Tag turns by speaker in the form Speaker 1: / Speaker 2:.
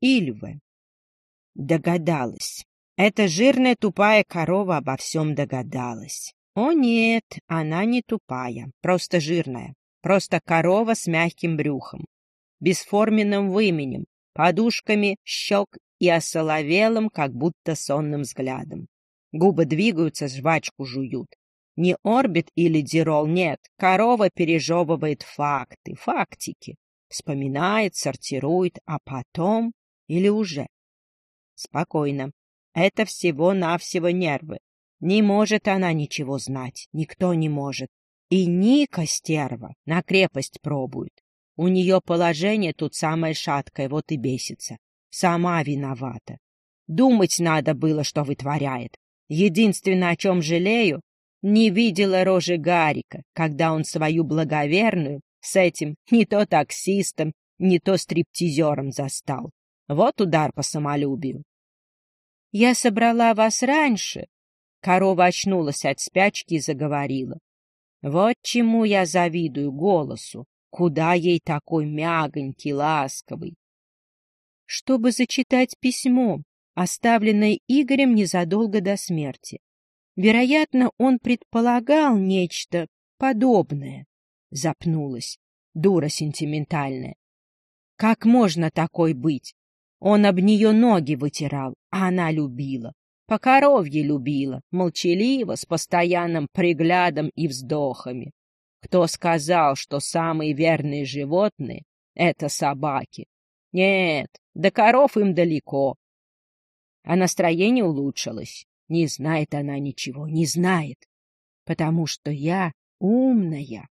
Speaker 1: Ильвы. Догадалась. Эта жирная тупая корова обо всем догадалась. О нет, она не тупая, просто жирная. Просто корова с мягким брюхом, бесформенным выменем, подушками щек и осоловелым, как будто сонным взглядом. Губы двигаются, жвачку жуют. Не орбит или дирол, нет. Корова пережевывает факты, фактики. Вспоминает, сортирует, а потом... Или уже? Спокойно. Это всего-навсего нервы. Не может она ничего знать, никто не может. И Ника, стерва, на крепость пробует. У нее положение тут самое шаткое, вот и бесится. Сама виновата. Думать надо было, что вытворяет. Единственное, о чем жалею, не видела рожи Гарика, когда он свою благоверную с этим не то таксистом, не то стриптизером застал. Вот удар по самолюбию. — Я собрала вас раньше. Корова очнулась от спячки и заговорила. Вот чему я завидую голосу. Куда ей такой мягонький, ласковый? Чтобы зачитать письмо, оставленное Игорем незадолго до смерти. Вероятно, он предполагал нечто подобное. Запнулась, дура сентиментальная. Как можно такой быть? Он об нее ноги вытирал, а она любила. По коровье любила, молчаливо, с постоянным приглядом и вздохами. Кто сказал, что самые верные животные — это собаки? Нет, до коров им далеко. А настроение улучшилось. Не знает она ничего, не знает. Потому что я умная.